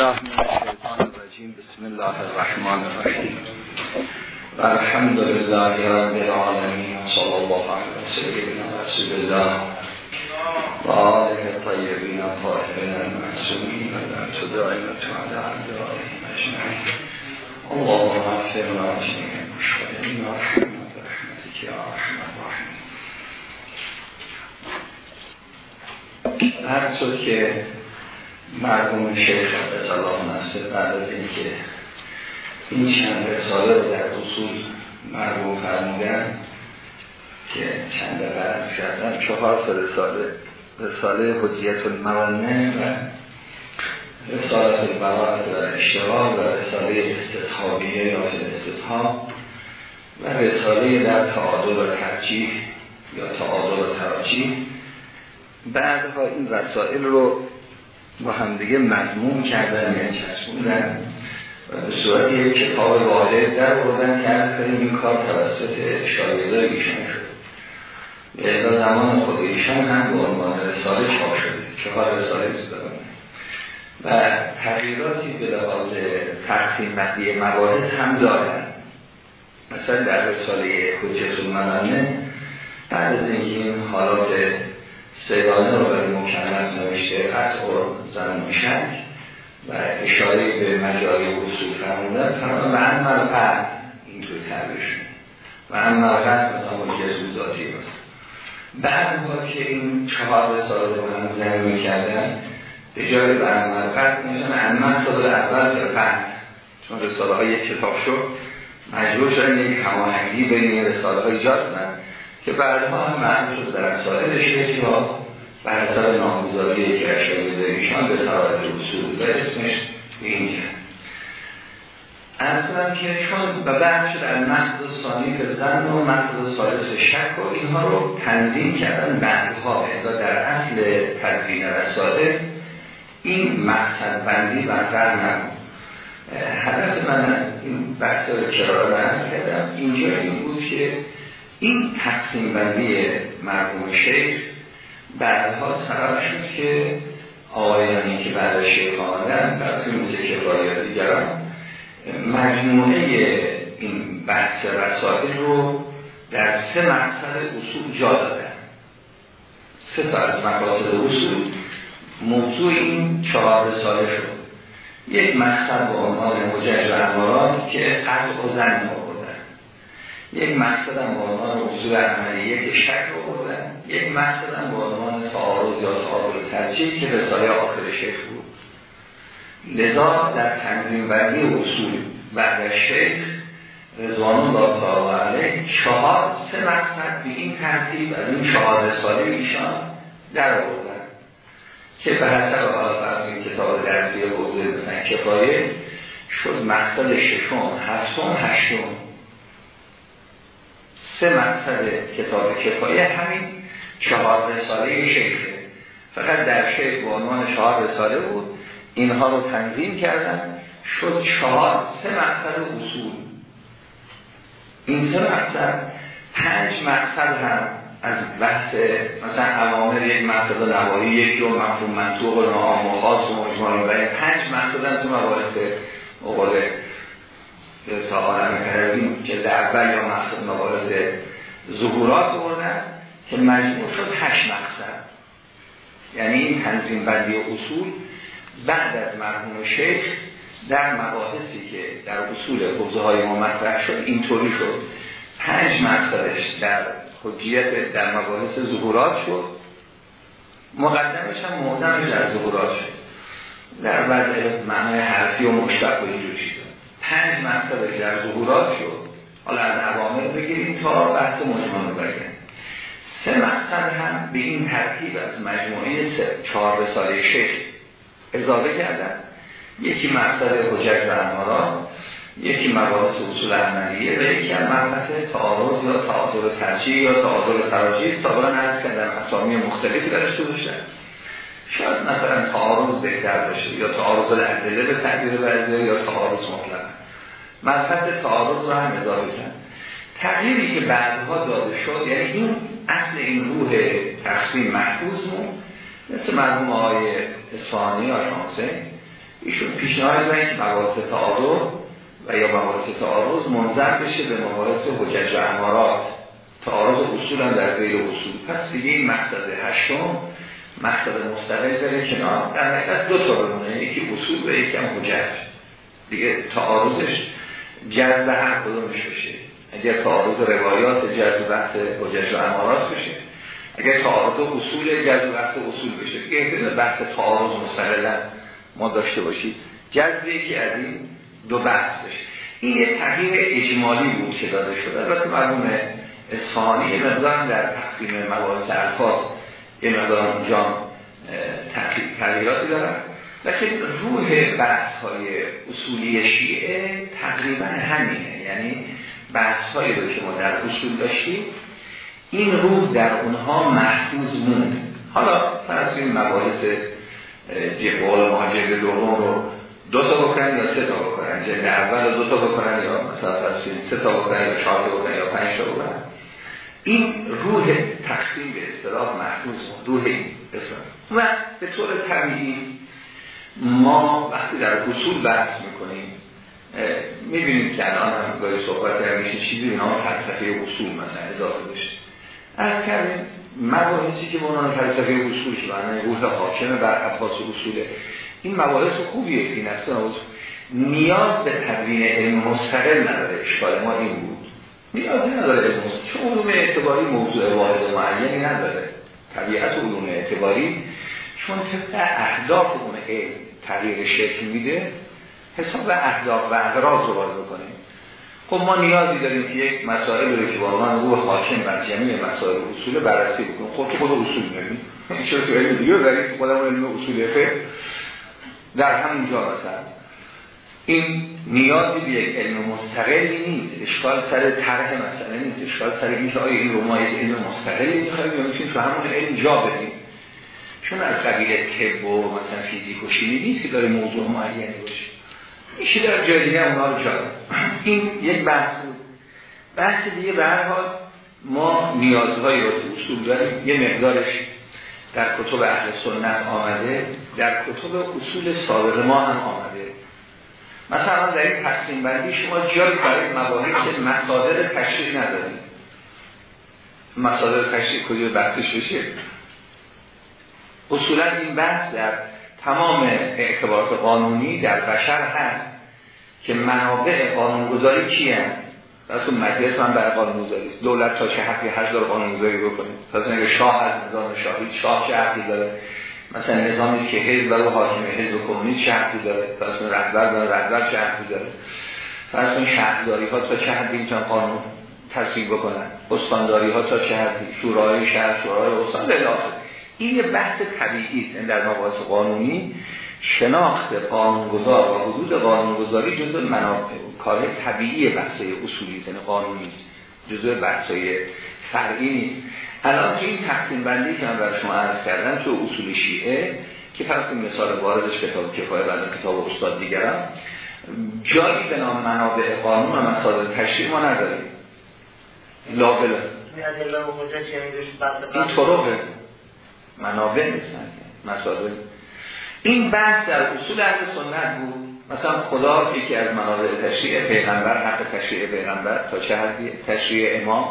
بالله من الشیطان الرجیم. بسم الله الرحمن الرحیم. و الحمد لله رب العالمین صلی الله علیه سیدنا رسول الله و آله طیبین طاهرین المعصومین و لعنت دائمة علی اعدائهم اجمعین. اللهم اغفر لنا جميع المشتغلین و رحمنا برحمتك یا ارحم الراحمین. هر که مرحوم شیخ الله نصر بعد از اینکه این چند رساله رو در اصول مرحوم فرمودن که چند دقیقه کردن چهار تا رساله رساله حجیت الموانه و رساله البراعت و اشتغال و رساله استصحابیه یا استصحاب و رساله در تعادل و ترجیح یا تعادل و تراجیح. بعدها این رسائل رو با همدیگه مضمون کردن یعنی چسبوندن و صورت یک کتاب واحد در بردن که این کار توسط شایده ایشان شد. به زمان خود ایشان هم به عنوان رساله چاپ شده چهار رساله دارن و تغییراتی به لحاظ تقسیم مدی موارد هم دارن. مثلا در رساله حجت المنانه بعد از اینکه این حالات سیگانه رو مکمل نوشته قطع و زن میشن و اشاره به مجاری اصول فرمودن فرمودن و هم مرفت اینطور تعبیر شد. و هم مرفت مثلا مجزو ذاتی باست بعد که این چهار سال رو هم زن می‌کردن به جای به هم مرفت میشن هم اول به فرد چون رساله های کتاب شد مجبور شدن یک هماهنگی بین رساله های ایجاد که بعدها هم معنی شد در سایل شیخی ها بر حساب نامگذاری ایشان به طرابت اصول و اسمش به اینجا. ارزم که چون بعد شد از مقصد ثانی به زن و مقصد سالس شک و اینها رو تنظیم کردن بعدها ادا در اصل تدوین رساله این مقصد بندی برقرار نبود. هدف من از این بحث رو چرا کردم؟ اینجا این بود که این تقسیم بندی مرحوم شیخ بعدها سبب شد که آقایانی که بعد شیخ آمدن بعد مثل کفایی دیگران مجموعه این بحث رسائل رو در سه مقصد اصول جا دادن. سه تا از مقاصد اصول موضوع این چهار رساله شد. یک مقصد به عنوان مجج و امارات که قطع و زن یک مقصد به عنوان اصول عملیه که شک رو بردن یک مقصد هم به عنوان تعارض یا تعارض ترجیح که رساله آخر شیخ بود. لذا در تنظیم بندی اصول بعد شیخ رضوان الله تعالی علیه چهار سه مقصد به این ترتیب از این چهار رساله ایشان در آوردن که به حسب حالا این کتاب درسی حوزه مثلا کفایه شد مقصد ششم هفتم هشتم. سه مقصد کتاب کفایه همین چهار رساله شیخه فقط در شیخ به عنوان چهار رساله بود. اینها رو تنظیم کردن. شد چهار سه مقصد اصول. این سه مقصد پنج مقصد هم از بحث مثلا عوامل یک مقصد نوایی یک جو مفهوم منطوق و نام و خاص و مجمال و پنج مقصد هم تو مباحث مقاله که عالم که در اول یا مقصد مبارز ظهورات بردن که مجموع شد هشت مقصد. یعنی این تنظیم بندی اصول بعد از مرحوم شیخ در مباحثی که در اصول حوزه های ما مطرح شد اینطوری شد. پنج مقصدش در حجیت در مباحث ظهورات شد. مقدمش هم معظمش در ظهورات شد. در وضع معنای حرفی و مشتق و اینجور پنج مقصد در ظهورات شد. حالا از عوامل بگیریم تا بحث مجموعه رو بگیریم سه مقصد هم به این ترتیب از مجموعه چهار رساله شیخ اضافه کردن. یکی مقصد حجت و امارات یکی مباحث اصول عملیه و یکی هم مبحث تعارض یا تعادل ترجیح یا تعادل تراجیح. سابقا عرض کردن اسامی مختلفی درش داشتن شاید مثلا تعارض بهتر باشه یا تعارض الادله به تعبیر بعضی یا تعارض مطلق. مبحث تعارض رو هم اضافه کرد تغییری که بعدها داده شد یعنی این اصل این روح تقسیم محفوظ مون. مثل مرحوم آقای اصفهانی یا شانسه ایشون پیشنهاد دادن که مباحث تعارض و یا مباحث تعارض منظر بشه به مباحث حجج و امارات. تعارض اصول هم در غیر اصول. پس دیگه این مقصد هشتم مقصد مستقل داره کنار. در نقیقت دو تا بمونه یکی اصول و یکی هم حجج. دیگه تعارضش جذب هر کدومش بشه. اگر تعارض روایات جذب بحث حجج و امارات بشه اگر تعارض اصول جذب بحث اصول بشه دیگه بحث تعارض مستقلا ما داشته باشید جذب یکی از این دو بحث بشه. این یه تغییر اجمالی بود که داده شده. البته مرحوم اصفهانی مقدار در تقسیم مباحث الفاظ یه مقدار اونجا تغییراتی دارن. لیکن روح بحث های اصولی شیعه تقریبا همینه. یعنی بحث هایی رو که ما در اصول داشتیم این روح در اونها محفوظ مون حالا فرض این مباحث جبال مهاجر دوم رو دو تا بکنن یا سه تا بکنن؟ جلد اول دو تا بکنن یا مثلا سه تا بکنن یا چهار تا بکنن یا پنج تا بکنن؟ این روح تقسیم به اصطلاح محفوظ روح این و به طور طبیعی ما وقتی در اصول بحث می‌کنیم می‌بینیم که الان هم گاهی صحبت در میشه چیزی به نام فلسفه اصول مثلا اضافه بشه. از کردیم مباحثی که به فلسفه اصول که معنی روح حاکم بر ابحاث اصوله این مباحث خوبیه این اصلا نیاز به تدوین علم مستقل نداره. اشکال ما این بود. نیازی نداره علم مستقل. چون علوم اعتباری موضوع واحد معینی نداره. طبیعت علوم اعتباری چون طبق اهداف اون علم تغییر شکل میده حساب اهداف و اغراض رو باز بکنیم. خب ما نیازی داریم که یک مسائل رو که واقعا روح حاکم بر جمعی مسائل اصول بررسی بکنیم. خب که خود اصول داریم چرا تو علم دیگه داریم؟ خودم علم اصول فقه. در همونجا مثلا. این نیازی به یک علم مستقلی نیست. اشکال سر طرح مسئله نیست. اشکال سر این که آیا این رو ما یک علم مستقلی می‌خوایم یا می‌تونیم تو همون علم جا بدیم. چون از قبیل طب و مثلا فیزیک و شیمی نیست که داره موضوع معینی باشه. میشه در جای دیگه اونا رو جا این یک بحث بود. بحث دیگه به هر حال ما نیازهایی رو اصول داریم. یه مقدارش در کتب اهل سنت آمده. در کتب اصول سابق ما هم آمده. مثلا در این تقسیم بندی شما جایی برای مباحث مصادر تشریح ندارید. مصادر تشریح کجا بحثش بشه اصولا این بحث در تمام اعتبارات قانونی در بشر هست. که منابع قانونگذاری کی هست پس اون مجلس من برای قانونگذاری دولت تا چه حقی هست داره قانونگذاری بکنه؟ پس اگه شاه از نظام شاهی شاه چه حقی داره؟ مثلا نظامی که حزب و حاکم حزب کمونیست چه حقی داره؟ پس اون رهبر داره رهبر چه حقی داره؟ پس اون شهرداری ها تا چه حدی می‌تونن قانون تصویب بکنن؟ استانداری ها تا چه حدی؟ شورای شهر شورای استان این یه بحث طبیعی است. در مباحث قانونی. شناخت قانونگذار و حدود قانونگذاری جزء منابع کار طبیعی بحثای اصولی یعنی قانونی است جزء بحثای فرعی نیست. الان تو این تقسیم بندی که من برای شما عرض کردم تو اصول شیعه که فرض مثال واردش کتاب کفایه بعد کتاب استاد دیگرم جایی به نام منابع قانون و مسائل تشریح ما نداریم. لابلا این طرقه. منابع نیستن. مسائل این بحث در اصول اهل سنت بود. مثلا خدا یکی از منابع تشریع پیغمبر حق تشریع پیغمبر تا چه حدی؟ تشریع امام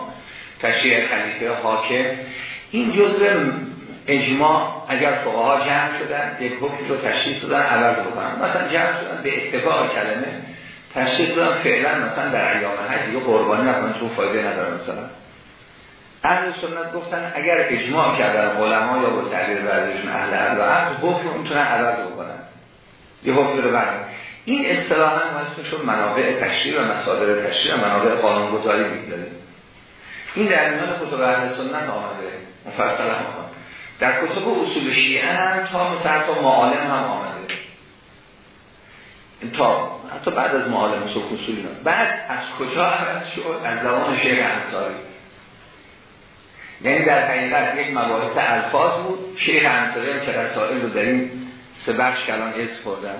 تشریع خلیفه حاکم. این جزء اجماع اگر فقها جمع شدن یک حکم رو تشریح دادن عوض بکنن. مثلا جمع شدن به اتفاق کلمه. تشریح دادن فعلا مثلا در ایام حج یه قربانی نکنن چون فایده نداره مثلا. اهل سنت گفتن اگر اجماع کردن علما یا با تعبیر ورزشون اهل عقل و عقل حکم می‌تونن عوض بکنن. یه حکم رو برن این اصطلاحا اسمشون منابع تشریع و مصادر تشریع و منابع قانونگذاری می‌گذاریم این در میان کتب اهل سنت آمده. مفصل هم آمده. در کتب اصول شیعه هم تا مثلا تا معالم هم آمده. تا حتی بعد از معالم اصول بعد از کجا عوض شد؟ از زمان شیخ انصاری. یعنی در حقیقت یک مباحث الفاظ بود. شیخ انصاری که رسائل رو در این سه بخش کلان از خوردن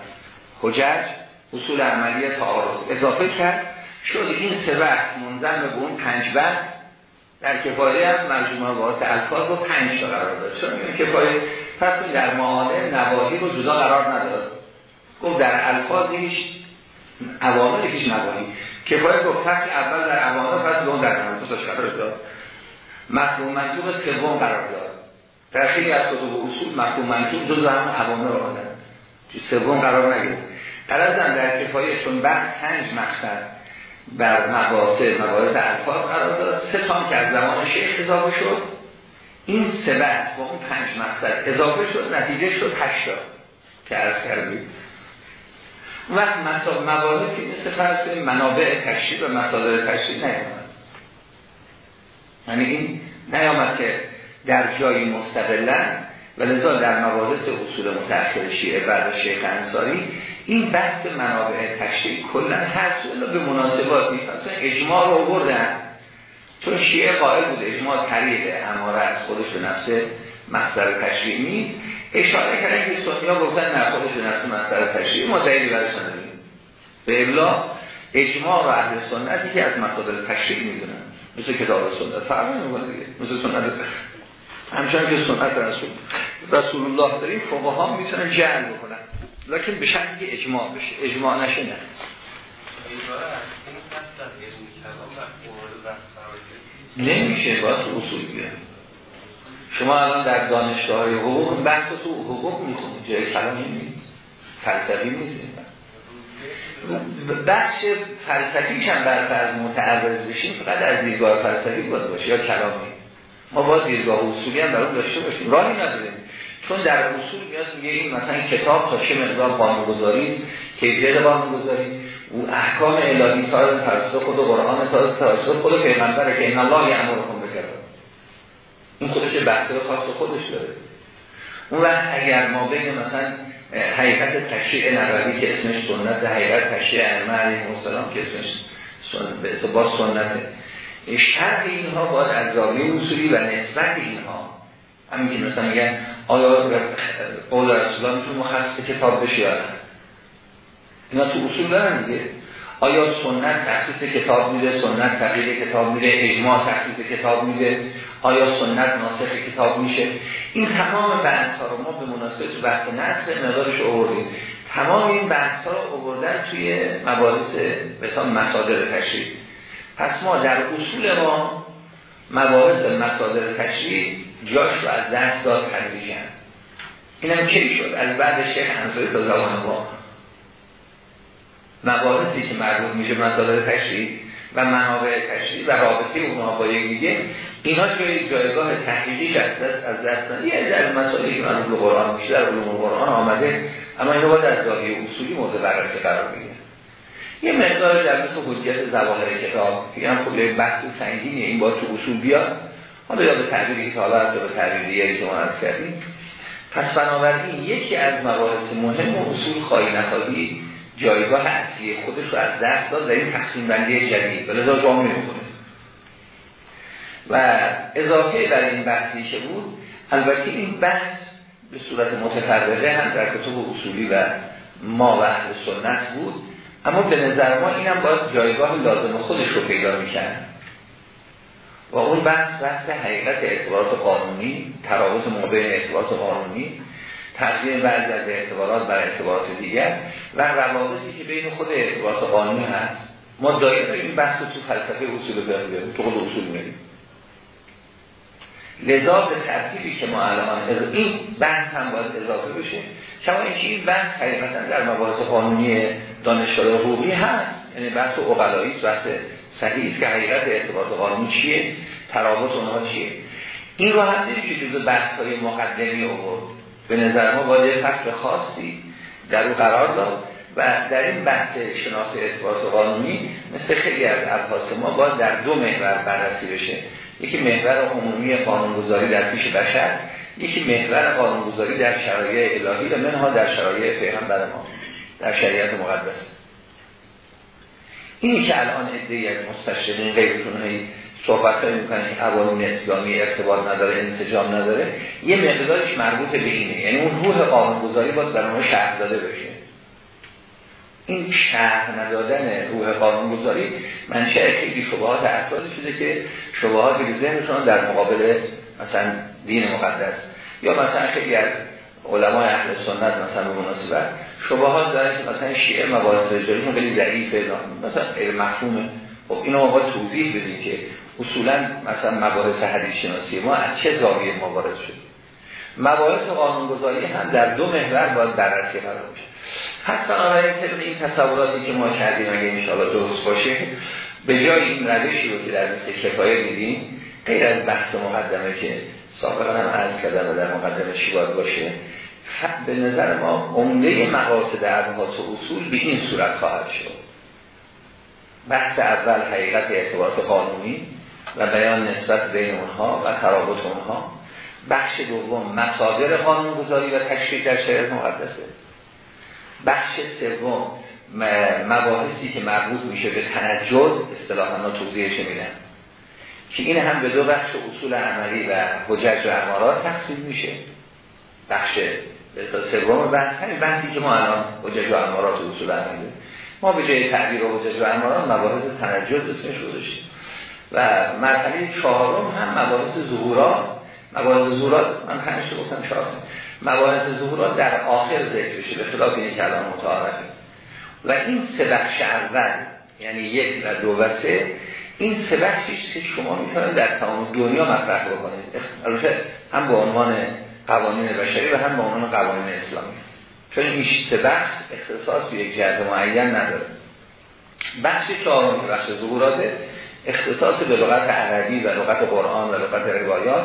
حجج اصول عملی تعارض. اضافه کرد شد این سه بخش منظم به اون پنج بخش. در کفایه هم مجموعه مباحث الفاظ رو پنج تا قرار داد. چون این کفایه پس در معالم نواهی رو جدا قرار نداد. گفت در الفاظ هیچ عوامل هیچ نبانی کفایت گفت فصل اول در عوامل فصل دوم در داد. مفهوم منطوق سوم قرار داد. در خیلی از کتب اصول مفهوم منطوق جز هم عوامل رو آدن سوم قرار نگرفت. قرار در کفایت چون بعد پنج مقصد بر مباحث مباحث الفاظ قرار داد. سه تام که از زمان شیخ اضافه شد. این سه بعد با اون پنج مقصد اضافه شد. نتیجه شد هشتا که عرض کردیم. وقت مباحثی مثل فرض منابع تشریف و مسادر تشریف نیامد یعنی این نیامد که در جایی مستقلن و لذا در مباحث اصول متأخر شیعه بعد شیخ انصاری این بحث منابع تشریف کلا هست به مناسبات نیست. اجماع رو بردن چون شیعه قائل بود اجماع طریق اماره از خودش به نفس مصدر تشریع نیست. اشاره کردن که سنیا گفتن نه خودش به نفس مصدر تشریع. ما دلیلی برش نداریم. به اجماع و اهل سنتی که از مصادر تشریع می‌دونن. مثل کتاب سنت. فرق نمی‌کنه دیگه. مثل سنت. همچنان که سنت رسول رسول الله داریم فقها می‌تونن جعل بکنن. لکن به شرطی اجماع بشه. اجماع نشه نه. نمیشه. با تو اصول بیان شما الان در دانشگاه های حقوق بحث تو حقوق می‌خونید جای کلامی نیست. فلسفی نیست. بخش فلسفی هم برفرض متعرض بشیم فقط از دیدگاه فلسفی باید باشه یا کلامی. ما باید دیدگاه اصولی هم برون داشته باشیم. راهی نداریم. چون در اصول میاد میگه این مثلا کتاب تا چه مقدار قانونگذاری کیفیت قانونگذاری او احکام الهی تا توسط خود قرآن تا توسط خود پیغمبره که این الله یامرکم بکرد این خودش بحث خاص خودش داره. اون وقت اگر ما بین مثلا حقیقت تشریع نبوی که اسمش سنت حقیقت تشریع ائمه علیهم السلام که اسمش سنت به اعتبار سنت. شرط اینها باید از زاویه اصولی و نسبت اینها. همین که مثلا میگن آیا قول رسول الله می‌تونه مخصص کتاب بشه یا اینا تو اصول دارن دیگه. آیا سنت تخصیص کتاب میده سنت تغییر کتاب میده اجماع تخصیص کتاب میده؟ آیا سنت ناسخ کتاب میشه؟ این تمام بحث ها رو ما به مناسبت بحث نسخ مقدارش آوردیم. تمام این بحث ها رو آوردن توی مباحث مثلا مصادر تشریح. پس ما در اصول ما مباحث مصادر تشریح جاش رو از دست داد تدریجا. اینم کی شد؟ از بعد شیخ انصاری تا زمان ما مباحثی که مربوط میشه مسائل تشریح و منابع تشریح و رابطه اونها با دیگه اینا جای جایگاه تحقیقی از دست از دست یه از مسائلی که به قرآن میشه در علوم قرآن آمده اما اینا باید از زاویه اصولی مورد بررسی قرار بگیره یه مقدار در مثل حجیت زواهر کتاب هم خب بحث سنگینیه این با تو اصول بیاد. حالا یا به تعبیری که حالا هست به تعبیری ما عرض کردیم. پس بنابراین یکی از مباحث مهم اصول خواهی نخواهی جایگاه اصلی خودش رو از دست داد در این تقسیم بندی جدید. و لذا جامعه می‌کنه و اضافه بر این بحثی که بود البته این بحث به صورت متفرقه هم در کتب اصولی و ما و اهل سنت بود اما به نظر ما اینم باید جایگاه لازم خودش رو پیدا می‌کنه و اون بحث بحث حقیقت اعتبارات قانونی تراوز موقع اعتبارات قانونی تقدیم بعضی از اعتبارات بر اعتبارات دیگر و روابطی که بین خود اعتبارات قانونی هست. ما دائم این بحث تو فلسفه اصول بیاریم تو خود اصول میریم لذا به ترتیبی که ما الان این بحث هم باید اضافه بشه کما اینکه این بحث حقیقتا در مباحث قانونی دانشگاه حقوقی هست. یعنی بحث اقلایی بحث صحیح که حقیقت اعتبارات قانونی چیه ترابط اونها چیه. این رو هم که جز بحث های مقدمی آورد. به نظر ما باید فصل خاصی در او قرار داد و در این بحث شناخت اثبات قانونی مثل خیلی از ابحاث ما باید در دو محور بررسی بشه. یکی محور عمومی قانونگذاری در پیش بشر یکی محور قانونگذاری در شرایع الهی و منها در شرایع پیغمبر ما در شریعت مقدس. اینی که الان ادعی از مستشرقین غیرتون صحبت های می‌کنن این اسلامی ارتباط نداره انسجام نداره. یه مقدارش مربوط به اینه. یعنی اون روح قانونگذاری باید در اون شهر داده بشه. این شهر ندادن روح قانونگذاری منشأ خیلی شبهات افراد شده که شبهاتی که ذهنشون در مقابل مثلا دین مقدس. یا مثلا خیلی از علمای اهل سنت مثلا به مناسبت شبهات داره که مثلا شیعه مباحث رجالی خیلی ضعیفه. مثلا غیر مفهومه. خب اینو ما توضیح بدیم که اصولا مثلا مباحث حدیث شناسی ما از چه زاویه ما وارد شد مباحث قانونگذاری هم در دو محور باید بررسی قرار بشه. پس بنابراین طبق این تصوراتی که ما کردیم اگه انشاءالله درست باشه به جای این روشی رو که در مثل کفایه دیدیم غیر از بحث مقدمه که سابقا هم عرض کردم و در مقدمه چی باید باشه به نظر ما عمده مقاصد ابحاث و اصول به این صورت خواهد شد. بحث اول حقیقت اعتبارات قانونی و بیان نسبت بین اونها و ترابط اونها. بخش دوم مصادر قانونگذاری و تشریع در شریعت مقدسه. بخش سوم مباحثی که مربوط میشه به تنجز اصطلاحا ما توضیحش میدن. که این هم به دو بخش اصول عملی و حجج و امارات تقسیم میشه. بخش سوم بحث همین بحثی که ما الان حجج و امارات و اصول عملی ما به جای تعبیر حجج و امارات مباحث تنجز اسمش گذاشتیم. و مرحله چهارم هم مباحث ظهورات. مباحث ظهورات من همیشه گفتم چهار مباحث ظهورات در آخر ذکر بشه به خلاف این کلام متعارفه. و این سه بخش اول یعنی یک و دو و سه این سه بخشیش که شما می‌تونید در تمام دنیا مطرح بکنید. البته هم به عنوان قوانین بشری و هم به عنوان قوانین اسلامی. چون این سه بخش اختصاص به یک جهت معین نداره. بخش چهارم بخش ظهورات اختصاص به لغت عربی و لغت قرآن و لغت روایات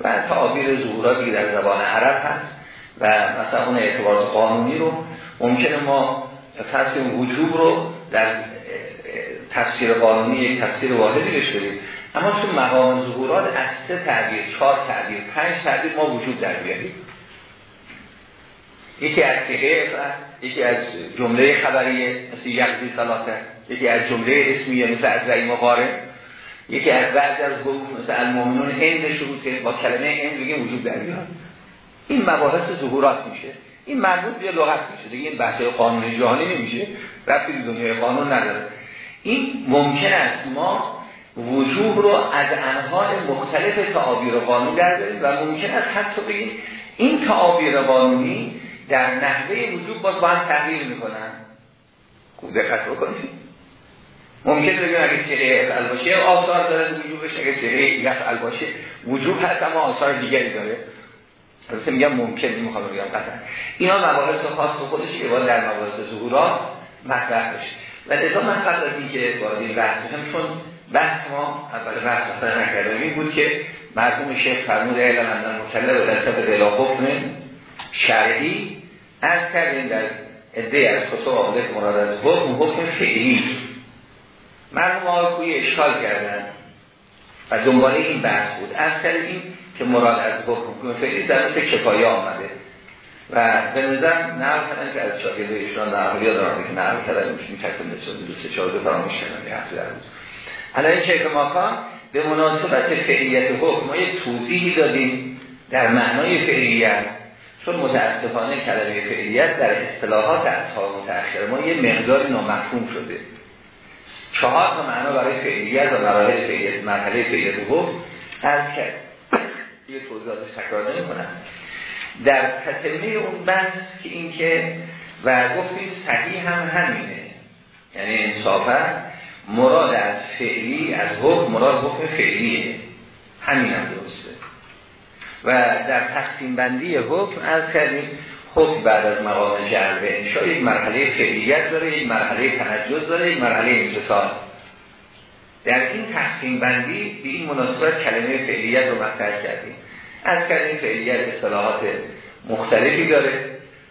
و تعابیر ظهوراتی در زبان عرب هست و مثلا اون اعتبارات قانونی رو ممکنه ما فرض وجوب رو در تفسیر قانونی یک تفسیر واحدی بهش اما تو مقام ظهورات از سه تعبیر چهار تعبیر پنج تعبیر ما وجود در بیاریم یکی از سیغه یکی از جمله خبریه مثل یقضی صلاته یکی از جمله اسمیه مثل از رعی مقاره یکی از بعد از حکم مثل المومنون هند شروع که با کلمه هند بگیم وجود در بیاریم این مباحث ظهورات میشه. این مربوط به لغت میشه. دیگه این بحث قانون جهانی نمیشه. رفتی دنیای قانون نداره. این ممکن است ما وجوب رو از انواع مختلف تعابیر قانون در و ممکن است حتی این تعابیر قانونی در نحوه وجوب باز با هم تغییر می‌کنن. خوب دقت بکنید. ممکن بگیم اگه سیغه افعل باشه آثار داره وجوبش اگه سیغه یفعل باشه وجوب هست اما آثار دیگری داره. البته میگم ممکن نمی‌خوام بگم قطعا. اینا مباحث خاص خودش که باید در مباحث ظهورات مطرح بشه. و لذا من قبل از اینکه وارد این بحث هم چون بحث ما اول بحث اصلا نکردم این بود که مرحوم شیخ فرمود علم اندن مطلب و در طب دلا حکم شرعی از کردیم در عده از کتب آمده که مراد از حکم حکم فعلی. مرحوم آقای اشکال کردن و دنباله این بحث بود. از کردیم که مراد از حکم فعلی در مثل کفایه آمده. و به نظر نقل کردن که از شاگرده ایشان نقل یا دارن که نقل کردن میشه میترسل نسبت دو سه چهار دو فراموش کردن یه هفته در روز. الان شیخ ماکان به مناسبت فعلیت حکم ما یک توضیحی دادیم در معنای فعلیت. چون متاسفانه کلمه فعلیت در اصطلاحات اصحاب متأخر ما یه مقدار نامفهوم شده. چهار تا معنا برای فعلیت و مراحل فعلیت مرحله فعلیت حکم عرض کرد. یه توضیحاتش تکرار نمی کنم در تتمه اون بحث که این که و گفتیم صحیح هم همینه. یعنی انصافا مراد از فعلی از حکم مراد حکم فعلیه. همین هم درسته. و در تقسیم بندی حکم از کردیم حکم بعد از مقام جلوه انشاء یک مرحله فعلیت داره یک مرحله تنجز داره یک مرحله انتصال در این تقسیم بندی به این مناسبت کلمه فعلیت رو مطرح کردیم. از کردیم فعلیت اصطلاحات مختلفی داره.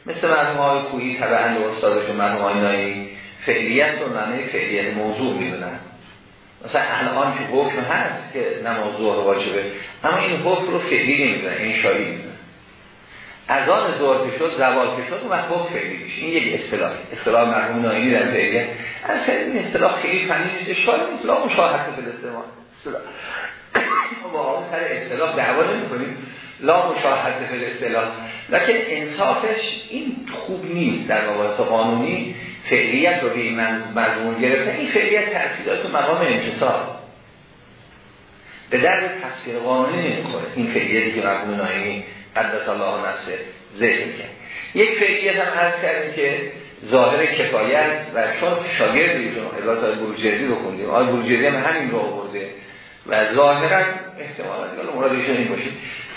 مثل مرحوم های کویی طبعا و استادشون مرحوم های نایی فعلیت رو معنی فعلیت موضوع می‌دونن. مثلا الان که حکم هست که نماز ظهر واجبه اما این حکم رو فعلی نمی‌دونن این شایی می‌دونن از آن ظهر که شد زوال که شد و حکم فعلی میشه. این یک اصطلاح اصطلاح مرحوم نایی در فعلیت از این اصطلاح خیلی فنی نیست نیست لا مشاهده فلسطمان ما. سر اصطلاح دعوا نمی کنیم لا مشاهده به اصطلاح لکن انصافش این خوب نیست در مباحث قانونی. فعلیت رو به این مضمون گرفته این فعلیت تأثیرات مقام انتصال به درد تفسیر قانونی نمی‌خوره. این فعلیتی که مرحوم نایمی قدس الله نفسه ذکر کرد یک فعلیت هم هست کردیم که ظاهر کفایت و چون شاگرد ایشون عبارت های بروجردی رو خوندیم. آقای بروجردی هم همین رو آورده و ظاهرا احتمالا مراد ایشون این باشه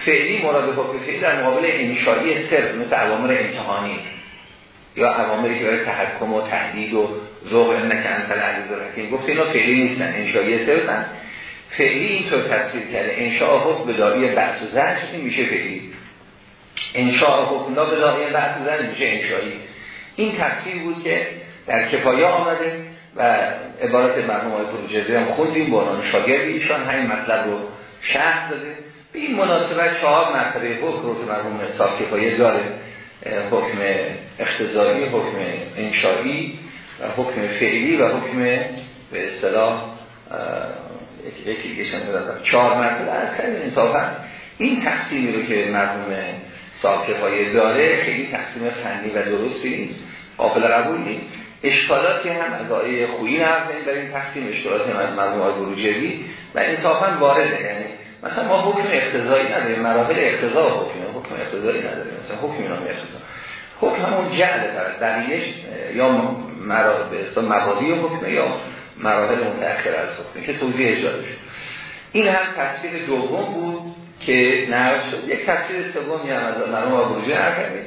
فعلی مراد حکم فعلی در مقابل انشایی صرف مثل عوامر امتحانی. یا عوامری که برای تحکم و تهدید و ذوق انک انتل عزیز رحیم. گفت اینا فعلی نیستن انشایی صرفن فعلی اینطور تفسیر کرده انشاء حکم به داری بحث و این میشه فعلی. انشاء حکم لا به داری بحث و زن میشه انشایی این تفسیر بود که در کفایه آمده و عبارت مرحوم های پروجزی هم خوندیم به عنوان شاگرد ایشان همین مطلب رو شهر داده. به این مناسبت چهار مرتبه حکم رو که مرحوم صاف کفایه داره. حکم اختزاری، حکم انشایی و حکم فعلی و حکم به اصطلاح یکی دیگه شما چهار مرتبه. از خیلی انصافا این تقسیمی رو که مرحوم صاف کفایه داره خیلی تقسیم فنی و درستی نیست. قابل قبول نیست. اشکالاتی هم از آیه خویی نرد در این تقسیم اشکالاتی هم از مرحوم آقای و انصافا وارده. یعنی مثلا ما حکم اقتضایی نداریم. مراحل اقتضا حکم حکم اقتضایی نداریم مثلا حکم نام اقتضا حکم همون جعل دلیلش یا مبادی حکم یا مراحل متأخر از حکم که توضیح شد این هم تفسیر دوم بود که نرد شد. یک تفسیر سومی هم از مرحوم آقای بروجردی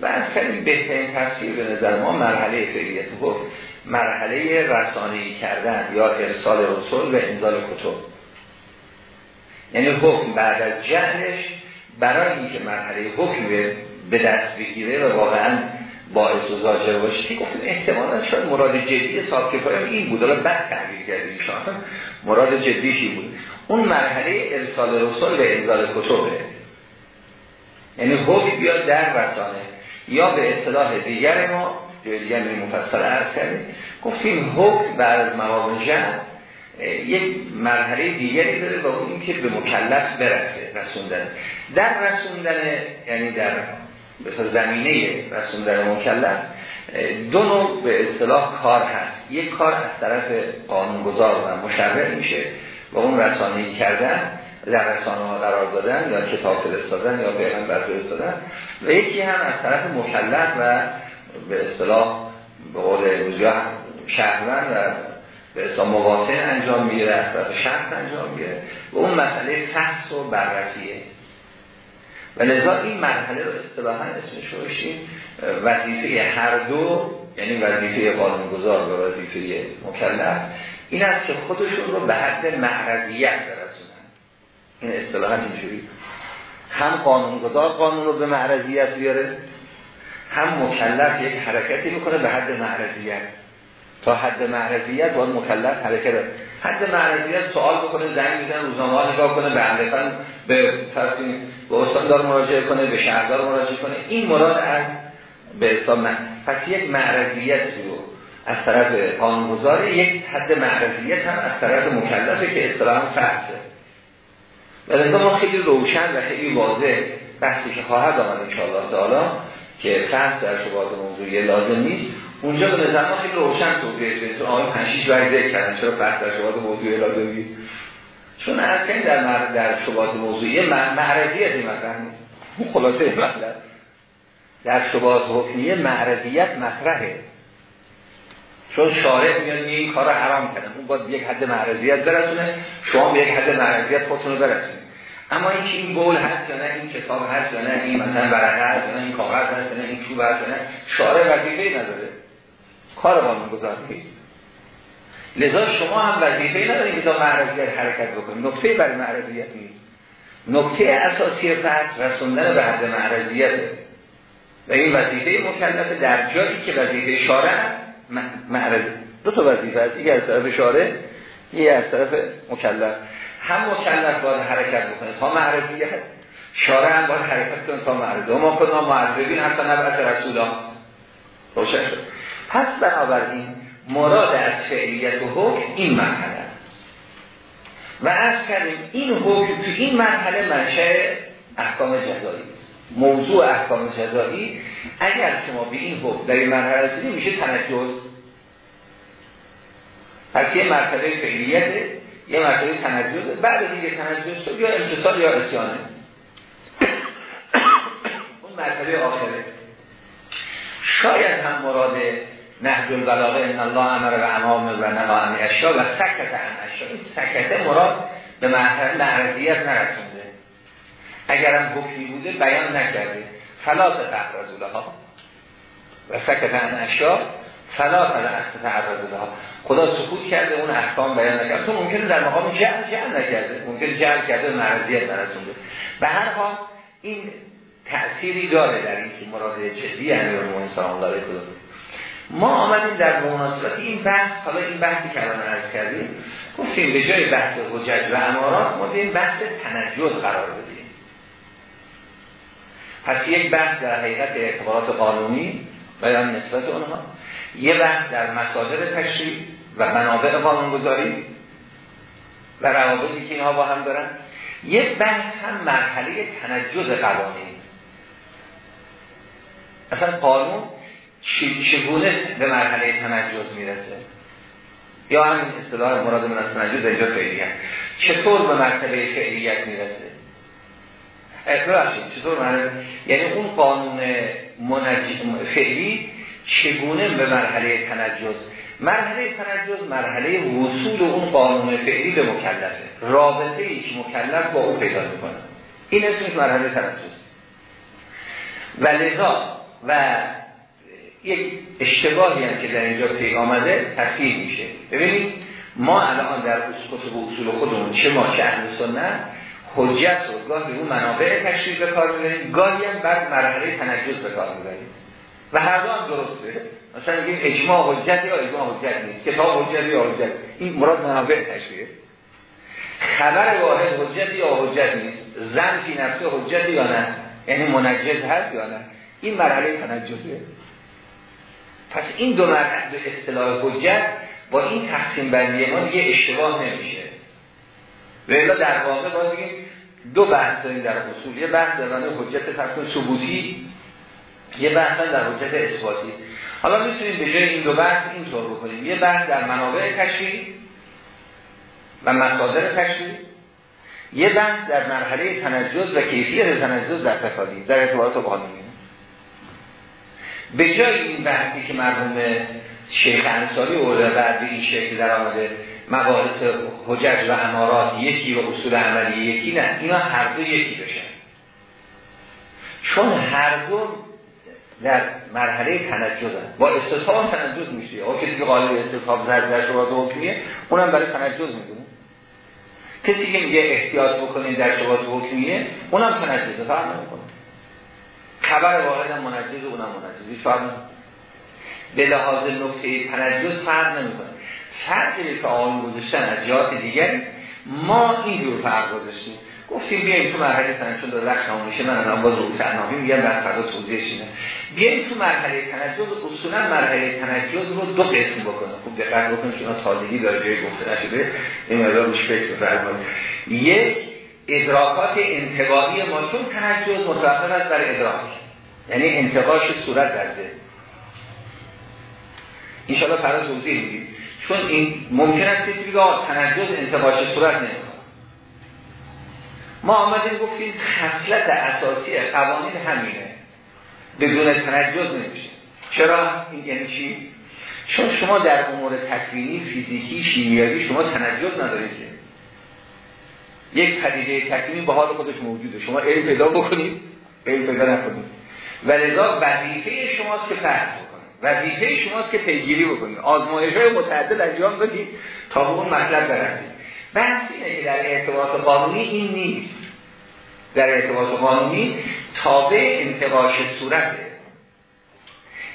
و از کردیم بهترین تفسیر به نظر ما مرحله فعلیت حکم. مرحله رسانه‌ای کردن یا ارسال رسول و انزال کتب. یعنی حکم بعد از جهلش برای اینکه مرحله حکم به دست بگیره و واقعا باعث و زاجر باشه گفتیم احتمالا شاید مراد جدی صاحب کفایم این بود. حالا بعد تغییر کردیم شما مراد جدیش این بود. اون مرحله ارسال رسول و انزال کتبه. یعنی حکم بیاد در رسانه یا به اصطلاح دیگر ما دیگر مفصل عرض کردیم گفتیم حکم از مواب جمع یک مرحله دیگری داره و اون که به مکلف برسه رسوندن. در رسوندن یعنی در مثلا زمینه رسوندن مکلف دو نوع به اصطلاح کار هست. یک کار از طرف قانونگذار و مشرع میشه و اون رسانه‌ای کردن در رسانه ها قرار دادن یا کتاب فرستادن یا پیغمبر فرستادن و یکی هم از طرف مکلف و به اصطلاح به قول شهرمن و به مواطن انجام می‌گیره از شخص انجام می‌گیره و اون مسئله فحص و بررسیه. و لذا این مرحله رو اصطلاحا اسمش رو وظیفه هر دو یعنی وظیفه قانونگذار و وظیفه مکلف این است که خودشون رو به حد معرضیت برسونن. این اصطلاحا اینجوری. هم قانونگذار قانون رو به معرضیت بیاره هم مکلف یک حرکتی می‌کنه به حد معرضیت تا حد معرضیت باید مکلف حرکت حد معرضیت سوال بکنه زنگ می‌زنه روزنامه نگاه کنه به علفن به فرضی به استاندار مراجعه کنه به شهردار مراجعه کنه. این مراد از به اصطلاح پس یک معرضیت رو از طرف قانونگذار یک حد معرضیت هم از طرف مکلفه که اصطلاحا فرضه. و ما خیلی روشن و خیلی واضح بحثی که خواهد آمد انشاءالله تعالی که فرض در شباهات موضوعی لازم نیست. اونجا به نظر ما خیلی روشن توضیح شده تو آقای 5 6 ذکر کردن. چرا بحث در موضوعی لازمی چون از در مر... در شباهات موضوعی معرضیت مطرح اون خلاصه مطلب. در شباهات حکمیه معرضیت مطرحه. چون شارع میاد این کار حرام کردن اون باید یک حد معرضیت برسونه شما به یک حد معرضیت خودتون رو برسونید. اما این که این بول هست یا نه؟ این کتاب هست یا نه؟ این مثلا ورقه هست یا نه؟ این کاغذ هست یا نه؟ این چوب هست یا نه؟ شارع وظیفه نداره. کار قانون گذار نیست لذا شما هم وظیفه ندارید که تا معرضیت حرکت بکنید. نکته برای معرضیت نیست نکته اساسی فرض رسوندن به حد معرضیت و این وظیفه مکلف در جایی که وظیفه شارع معرض دو تا وظیفه است. یکی از طرف شارع یکی از طرف مکلف. هم مکلف باید حرکت بکنه تا معرضیت شارع هم باید حرکت کنه تا معرضه و ما کنم معرضین حتی نبعث رسولان. روشن شد. پس بنابراین مراد از فعلیت و حکم این مرحله است. و از کردیم این حکم تو این مرحله منشه احکام جزایی موضوع احکام جزایی اگر شما به این حکم در این مرحله رسیدی میشه تنجز. پس یه مرحله فعلیته یه مرحله تنجز. بعد دیگه تنجز شد یا امتصال یا اسیانه. اون مرحله آخره. شاید هم مراد نهج البلاغه ان الله امر و امام و نها عن اشیا و سکت عن اشیا این سکت مراد به معرضیت نرسونده. اگرم حکمی بوده بیان نکرده. فلا تتعرض ها و سکت عن اشیا فلا تتعرض ها خدا سکوت کرده اون احکام بیان نکرده. تو ممکنه در مقام جعل جعل نکرده. ممکن جعل کرده معرضیت نرسونده. به هر حال این تأثیری داره در این که مراد جدی امیر المؤمنین سلام الله علیه ما آمدیم در مناسبت این بحث حالا این بحثی که الان عرض کردیم گفتیم به جای بحث حجج و امارات ما این بحث تنجز قرار بدیم. پس یک بحث در حقیقت اعتبارات قانونی بیان نسبت اونها. یه بحث در مصادر تشریع و منابع قانونگذاری و روابطی که اینها با هم دارن. یک بحث هم مرحله تنجز قوانین. اصلا قانون چگونه به مرحله تنجز می‌رسه؟ یا همین اصطلاح مراد من از تنجز اینجا فعلیت چطور به مرتبه فعلیت می‌رسه؟ چطور مرحله یعنی اون قانون فعلی چگونه به مرحله تنجز مرحله تنجز مرحله وصول اون قانون فعلی به مکلفه. رابطه ای که مکلف با او پیدا می‌کنه. این اسمش مرحله تنجز و لذا و یک اشتباهی هم که در اینجا پی آمده تفسیر میشه. ببینید ما الان در کتب اصول خودمون چه ما چه اهل سنت حجت رو گاهی اون منابع تشریف به کار می‌بریم گاهی هم بعد مرحله تنجز به کار می‌بریم. و هر دو هم درسته. مثلا میگیم اجماع حجت یا اجماع حجت نیست. کتاب حجت یا حجت. این مراد منابع تشریفه خبر واحد حجت یا حجت نیست. زن فی نفسه حجت یا نه؟ یعنی منجز هست یا نه؟ این مرحله تنجزه. پس این دو مرحله به اصطلاح حجت با این تقسیم بندی ما دیگه اشتباه نمیشه. و در واقع بگیم دو بحث داریم در اصول. یه بحث در حجت فرقون ثبوتی یه بحث در حجت اثباتی. حالا می‌تونیم به جای این دو بحث اینطور بکنیم. یه بحث در منابع تشریع و مصادر تشریع یه بحث در مرحله تنجز و کیفیت تنجز در تکالیف در ارتباطات قانونی. به جای این بحثی که مرحوم شیخ انصاری اوله بعد به این شکل در آمده مباحث حجج و امارات یکی و اصول عملی یکی نه اینا هر دو یکی بشن چون هر دو در مرحله تنجز هست با استصحاب تنجز میشه. یا کسی که قالب استصحاب زرد در شبات حکمیه اونم برای تنجز می‌دونه کسی که میگه احتیاط بکنید در شبات حکمیه اونم تنجزه. فرق نمی‌کنه. خبر واحد هم منجز اونم منجز. هیچ فرق به لحاظ نقطه تنجز فرق نمی‌کنه. فرقی که آن گذاشتن از جهات دیگر ما این جور فرق گذاشتیم. گفتیم بیایم تو مرحله تنجز داره وقت همون میشه. من الان باز رو سرنامی میگم بعد فردا توضیحش اینه بیایم تو مرحله تنجز اصولا مرحله تنجز رو دو قسم بکنه خوب دقت بکنید شما تازگی داره جای گفته نشده. این مقدار روش فکر بفرمایید. یک ادراکات انتباهی ما چون تنجز متوقف است بر ادراک یعنی انتقاش صورت در ذهن انشاءالله فرا توضیح میدیم. چون این ممکن است کسی بگه تنجز انتقاش صورت نمی‌کنه. ما آمدیم گفتیم خصلت اساسی قوانین همینه. بدون تنجز نمیشه. چرا؟ این یعنی چی؟ چون شما در امور تکوینی فیزیکی شیمیایی شما تنجز ندارید یک پدیده تکوینی به حال خودش موجوده. شما علم پیدا بکنید علم پیدا نکنید. و لذا وظیفه شماست که فرض بکنید. وظیفه شماست که پیگیری بکنید. آزمایش های متعدد انجام بدید تا به اون مطلب برسید. بحث اینه که در ارتباط قانونی این نیست. در ارتباط قانونی تابع انتقاش صورته.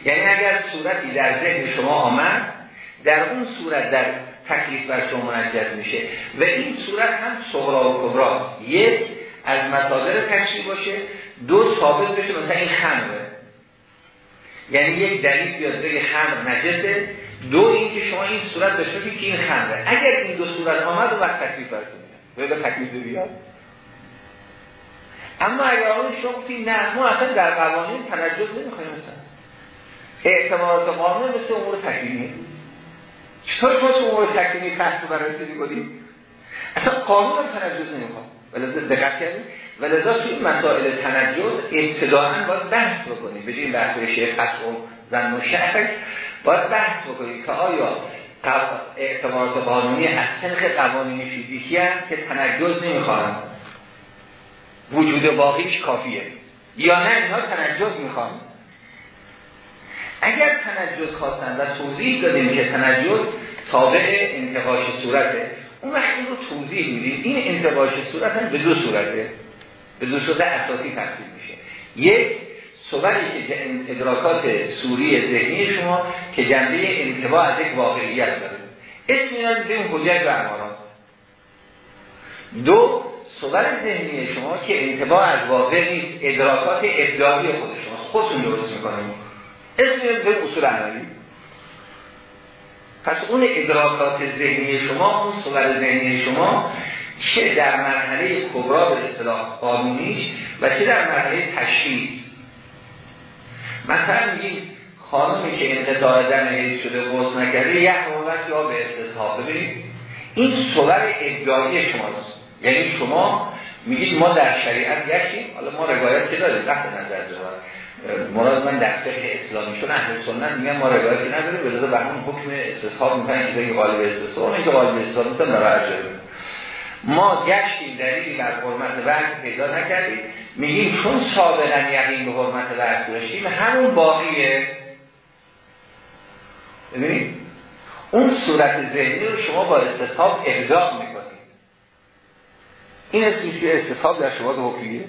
یعنی اگر صورتی در ذهن شما آمد در اون صورت در تکلیف بر شما منجز میشه. و این صورت هم صغرا و کبرا. یک از مصادر تشریح باشه. دو ثابت بشه مثلا این خمره. یعنی یک دلیل بیاد بگه خمر نجسه. دو این که شما این صورت داشته که این خمره. اگر این دو صورت آمد و وقت تکلیف براتون میاد. تکلیف بیاد. اما اگر آن شما نه ما اصلا در قوانین تنجز نمی‌خوایم مثلا. اعتماد قانون مثل امور تکلیفی. چطور ما تو امور تکلیفی فحص رو برای کنیم اصلا قانون هم تنجز نمی‌خواد. ولذا دقت کردیم ولذا توی مسائل تنجز ابتداعا باید بحث بکنیم به این بحث شیخ قطع زن و شک باید بحث بکنید که آیا اعتبارات قانونی از سنخ قوانین فیزیکی هم که تنجز نمی‌خوان. وجود باقیش کافیه. یا نه اینها تنجز می‌خوان. اگر تنجز خواستن و توضیح دادیم که تنجز تابع انتقاش صورته اون وقت رو توضیح میدیم. این انتقاش صورت هم به دو صورته. به دو صورت اساسی تقسیم میشه. یک صوری که ادراکات سوری ذهنی شما که جنبه انتباه از یک واقعیت داره. اسم اینا میزیم حجت و امارات. دو صور ذهنی شما که انتباه از واقع نیست ادراکات ابداعی خود شما. خودتون درست می‌کنیم اسم به اصول عملی. پس اون ادراکات ذهنی شما اون صور ذهنی شما چه در مرحله کبرا به اصطلاح قانونیش و چه در مرحله تشریح. مثلا میگیم خانمی که انقطاع دم حیث شده غسل نکرده یک نوبت یا به استصحاب ببینید این صور ادعایی شماست. یعنی شما میگید ما در شریعت گشتیم حالا ما روایت که داریم تحت نظر مراد من در فقه اسلامی شون اهل سنت میگن ما روایتی نداریم به به همون حکم استصحاب می‌کنن چیزایی غالب استصحاب اون که غالب استصحاب می‌کنن نراجع ما گشتیم دلیلی بر حرمت وقت پیدا نکردیم میگیم چون سابقا یقین به حرمت وقت داشتیم همون باقیه. ببینید اون صورت ذهنی رو شما با استصحاب ابداع می‌کنید. این اسمش استصحاب در شما حکمیه.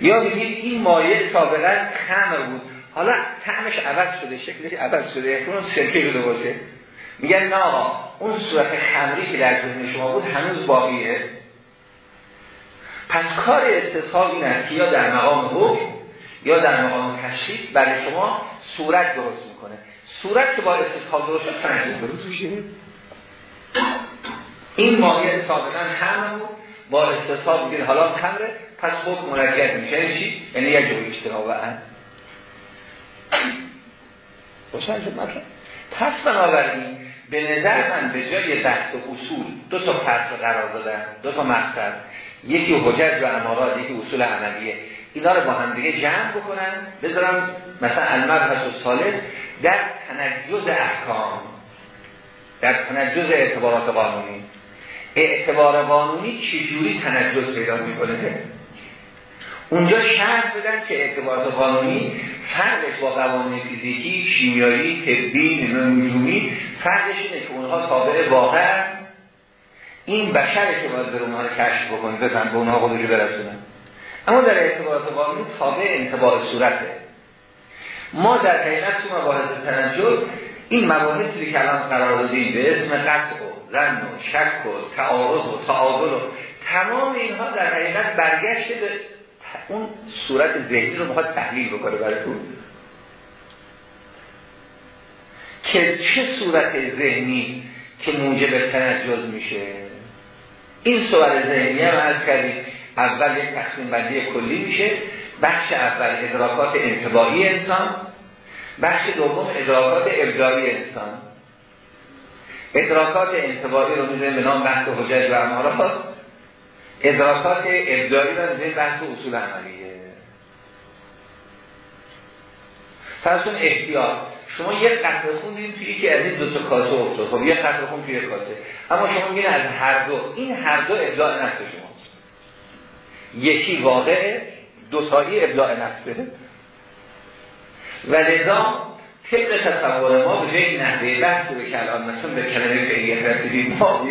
یا میگید این مایه سابقا خمر بود. حالا طعمش عوض شده شکلش عوض شده. اون سرکه بوده باشه میگن نه آقا اون صورت خمری که در ذهن شما بود هنوز باقیه. پس کار استصحاب این است که یا در مقام حکم یا در مقام تشریف برای شما صورت درست می‌کنه. صورت که با استصحاب درست شد درست میشه. این مایه سابقا هم بود. با استصحاب میگه حالا خمره. پس خود مرکب میشه. یعنی چی؟ یعنی یک جوی اشتراب ان روشن شد مطلب؟ پس بنابراین به نظر من به جای بحث اصول دو تا پس قرار دادن دو تا مقصد. یکی حجت و امارات یکی اصول عملیه. اینا رو با هم دیگه جمع بکنن. بذارم مثلا المبحث و سالس در تنجز احکام در تنجز اعتبارات قانونی. اعتبار قانونی چجوری تنجز پیدا می‌کنه؟ اونجا شرط بدن که اعتبارات قانونی فرقش با قوانین فیزیکی، شیمیایی، طبی، نجومی فرقش اینه که اونها تابع واقع این بشره که باید به اونها کشف بکنه بفهم به اونها خودشو برسونن. اما در اعتبارات قانونی تابع انتباه صورته. ما در حقیقت تو مباحث تنجز این مباحثی که الان قرار دادیم به اسم قطع و زن و شک و تعارض و تعادل و تمام اینها در حقیقت برگشته به اون صورت ذهنی رو می‌خواد تحلیل بکنه براتون که چه صورت ذهنی که موجب تنجز میشه. این صورت ذهنی هم از کردیم اول یک تقسیم بندی کلی میشه بخش اول ادراکات انتباهی انسان بخش دوم ادراکات ابداعی انسان. ادراکات انتباهی رو می‌زنیم به نام بحث حجج و امارات. ادراکات ابداعی رو می‌زنیم بحث اصول عملیه فرسون احتیاط. شما یک قطر خون دیدیم توی یکی از این دو تا کاسه افتاد. خب یک قطر خون توی کاسه. اما شما میگین از هر دو. این هر دو ابداع نفس شماست یکی واقعه دوتایی ابداع نفسه. و لذا طبق تصور ما به جای نحوه بحث رو که الان مثلا به کلمه فعلیه رسیدیم ما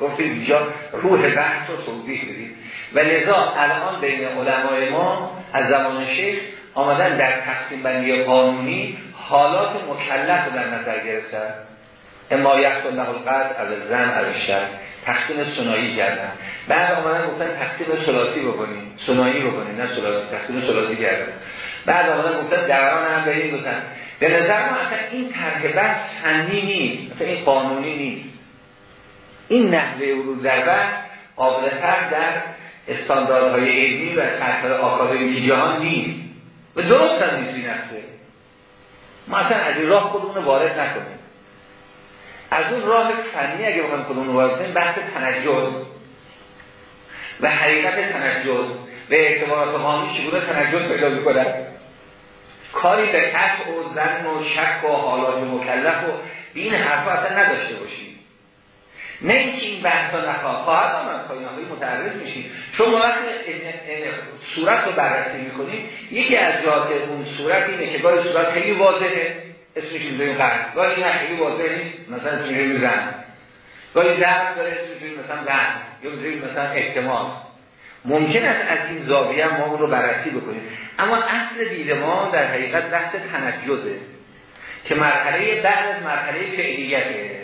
گفتیم اینجا روح بحث رو توضیح بدیم. و لذا الان بین علمای ما از زمان شیخ آمدن در تقسیم بندی قانونی حالات مکلف رو در نظر گرفتن. اما یحصل له القدر از زن از شر تقسیم سنایی کردن. بعد آمدن گفتن تقسیم سلاسی بکنیم. سنایی بکنیم نه سلاسی تقسیم سلاسی کردن. بعد آمدن گفتن دران هم این گفتن. به نظر ما اصلا این طرح بحث فنی نیست اصلا این قانونی نیست. این نحوه ورود در بحث قابلتر در استانداردهای علمی و سطح آکادمیک جهان نیست. و درست هم نیست این نفسه ما اصلا از این راه خودمون وارد نکنیم. از اون راه فنی اگه بخوایم خودمون وارد کنیم بحث تنجز و حقیقت تنجز و اعتبارات قانونی چگونه تنجز پیدا می‌کنن کاری به قطع و زن و شک و حالات مکلف و این حرفا اصلا نداشته باشیم. نه اینکه این بحثا نخواه خواهد آمد پایین آقایی متعرض میشیم. چون ما وقتی صورت رو بررسی می‌کنیم یکی از جهات اون صورت اینه که گاهی صورت خیلی واضحه. اسمش می‌ذاریم قرد گاهی نه خیلی واضح نیست. مثلا اسمش میزن گاهی ضرب داره اسمش مثلا زن یا می‌ذاریم مثلا احتمال. ممکن است از این زاویه ما اون رو بررسی بکنیم. اما اصل دید ما در حقیقت بحث تنجزه که مرحله بعد از مرحله فعلیته.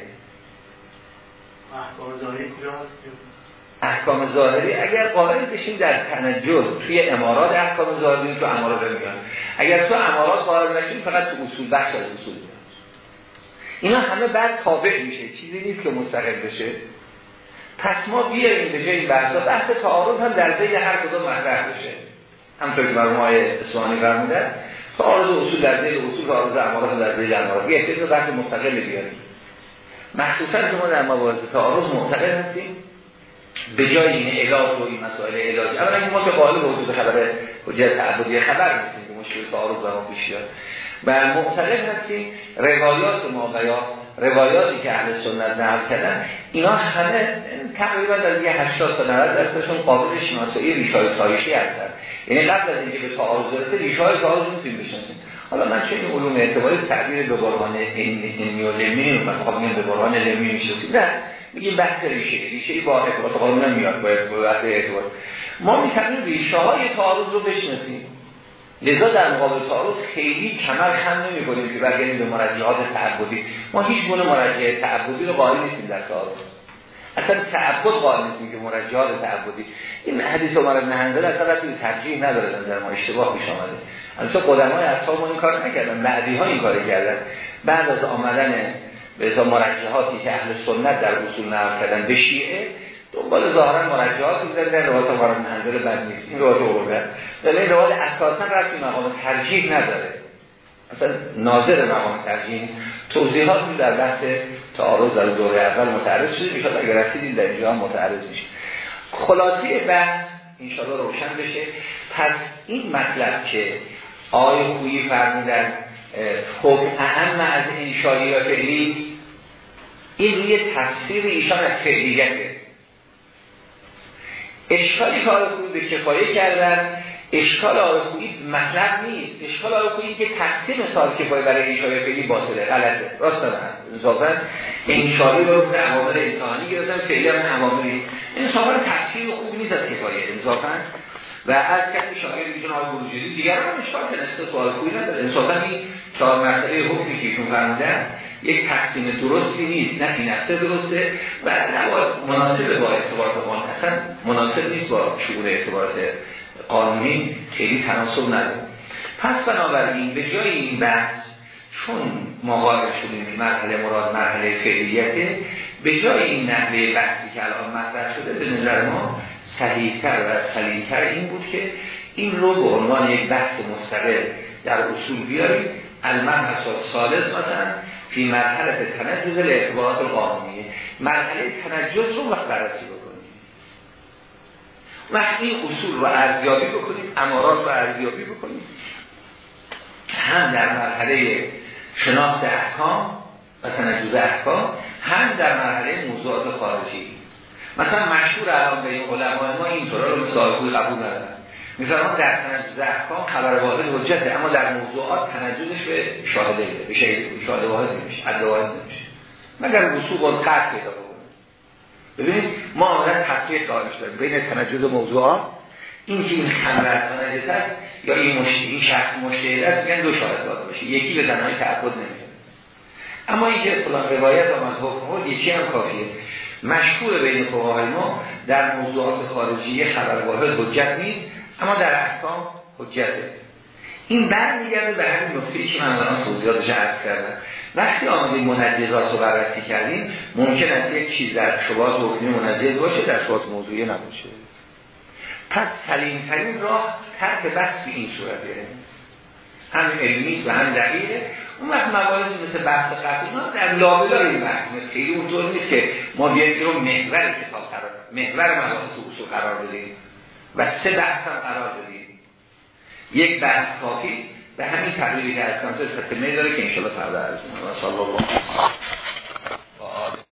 احکام ظاهری اگر قائل بشیم در تنجز توی امارات احکام ظاهری تو امارات میگن اگر تو امارات قائل نشیم فقط تو اصول بخش از اصول. اینا همه بعد تابع میشه. چیزی نیست که مستقل بشه. پس ما بیاریم به جای بحثا بحث تعارض هم در زیر هر کدوم مطرح بشه. همطور که برای ما اسوانی فرمودن تعارض اصول در زیر اصول تعارض امارات در زیر امارات یه احتیاج بحث مستقل بیاریم. مخصوصا که ما در موارد تعارض معتقد هستیم به جای این علاج و این مسائل علاجی اولا ما که قائل وجود خبر حجت تعبدی خبر نیستیم که مشکل تعارض برام پیش بیاد. و معتقد هستیم روایات ما و یا روایاتی که اهل سنت نقل کردن اینا همه تقریبا در یه 80 تا 90 درصدشون قابل شناسایی ریشه‌های تاریخی هستن. یعنی قبل از اینکه به تعارض برسه ریشه‌های تعارض می‌تونیم بشناسیم. حالا من چه علوم اعتباری تعبیر به برهان علمی و لمی رو من به برهان علمی می‌شناسیم. نه میگیم بحث ریشه. ریشه با اعتبار قانون نمیاد باید با اعتبار. ما می‌تونیم ریشه های تعارض رو بشناسیم. لذا در مقابل تعارض خیلی کمر خم نمی کنیم که برگردیم به مرجعات تعبدی. ما هیچ گونه مرجع تعبدی رو قائل نیستیم در تعارض. اصلا تعبد قائل نیستیم که مرجعات تعبدی. این حدیث عمر بن حنظله اصلا رفتی ترجیح نداره در ما اشتباه پیش آمده. البته قدمای اصحاب این کار نکردن بعدی ها این کار کردن. بعد از آمدن به ازا مرجحاتی که اهل سنت در اصول نقل کردن به شیعه دنبال ظاهرا مرجحات بودن در روایت بن حنظله بد نیست. این روایت آوردن ولی این روایت اساسا رفتی مقام ترجیح نداره. اصلا ناظر مقام ترجیح توضیحات در بحث تعارض در دوره اول متعرض شده. می‌شد اگر رسیدیم در اینجا متعرض میشه. خلاصی بحث انشاءالله روشن بشه. پس این مطلب که آقای خویی فرمودن حکم اهم از انشایی و فعلی این روی تفسیر ایشان از فعلیته. اشکالی که آقای خویی به کفایه کردن اشکال آقای مطلب نیست. اشکال آقای که تقسیم سال کفایه برای انشایی و فعلی باطله غلطه. راست دارن انصافا انشایی رو به عوامل امتحانی گرفتن فعلی هم عواملی. انصافا تفسیر خوب نیست از کفایه انصافا و از کسی شاید ایشون آقای بروجردی دیگر هم اشکال کنسته سوال خوبی نداره. انصافا این چهار مرتبه حکمی که ایشون فرمودن یک تقسیم درستی نیست نه این نفسه درسته و نباید مناسب با اعتبارات قانون. اصلا مناسب نیست با شعور اعتبارات قانونی خیلی تناسب نداره. پس بنابراین به جای این بحث چون ما قادر شدیم مرحله مراد مرحله فعلیته به جای این نحوه بحثی که الان مطرح شده به نظر ما صحیحتر و سلیمتر این بود که این رو به عنوان یک بحث مستقل در اصول بیاریم. المبحث سالس مثلا فی مرحله تنجز اعتبارات قانونیه مرحله تنجز رو وقت بررسی بکنیم وقت این اصول رو ارزیابی بکنیم امارات رو ارزیابی بکنیم هم در مرحله شناخت احکام و تنجز احکام هم در مرحله موضوعات خارجی. مثلا مشهور الان به این علماء ما این طور رو مثال قبول ندارن میفرمان در تنجز احکام خبر واحد حجته اما در موضوعات تنجزش به شاهده به شاهده واحد نمیشه عدل واحد نمیشه مگر وصول باز قطع پیدا بکنه ببینید ما آمدن تفریق قائلش داریم بین تنجز موضوعات. این که این خبر از تنجز هست یا این مشتی این شخص مشتهد است میگن دو شاهد داده باشه یکی به تنهای تعبد نمیشه اما اینکه فلان روایت آمد حکم یکی هم کافیه. مشهور بین فقهای ما در موضوعات خارجی خبر واحد حجت نیست. اما در احکام حجته این برمیگرده به همین نکته که من الان توضیحاتش عرض کردم. وقتی آمدیم منجزات رو بررسی کردیم ممکن است یک چیز در شبهات حکمی منجز باشه در شبهات موضوعی نباشه. پس سلیمترین راه ترک بحث به این صورته. هم علمی و هم دقیقه. اون وقت مواردی مثل بحث قطعی ما در لابلای این بحث. خیلی اونطور نیست که ما بیاییم رو محور کتاب قرار محور مباحث اصول قرار بدیم و سه بحث هم قرار بدیم یک بحث کافی به همین تقریبی که از کنسل تقریبی داره که انشالله فردا از و صلی الله